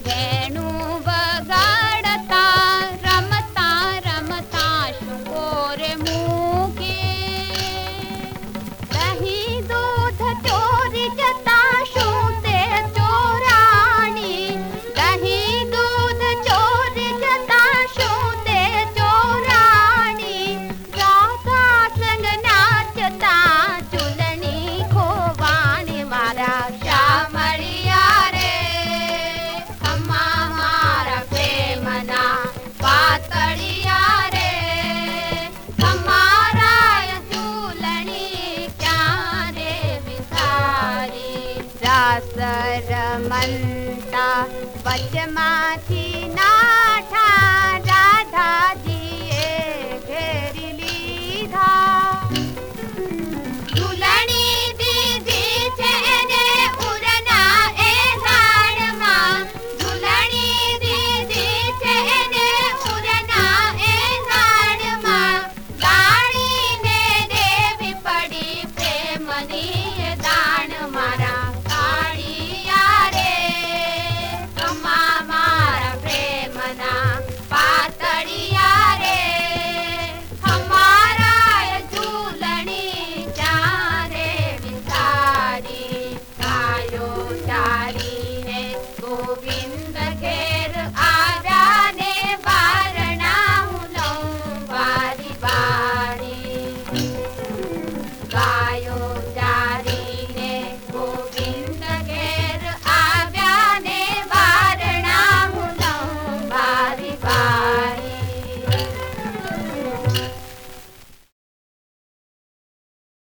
Venu सरमन्ता वचमाथि नाठा